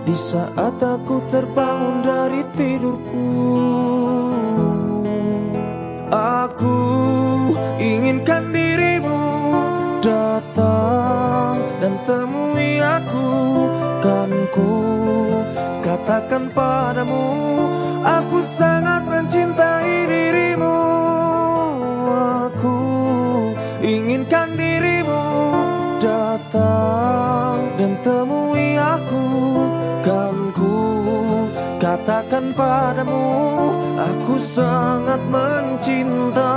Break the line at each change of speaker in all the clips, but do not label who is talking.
Di saat aku terbangun dari tidurku Aku inginkan dirimu datang dan temui aku. Kan ku katakan padamu Aku katakan padamu Aku sangat mencinta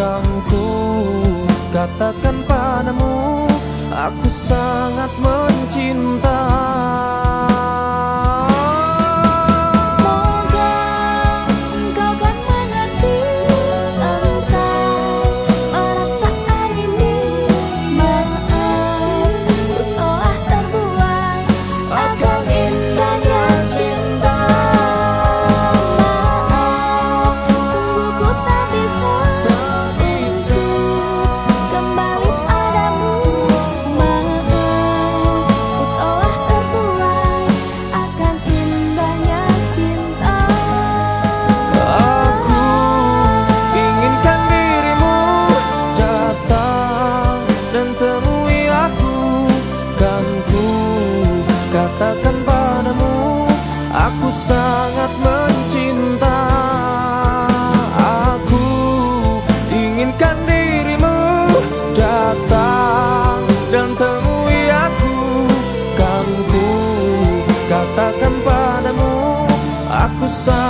Kan katakan padamu Aku sangat mencintai passar.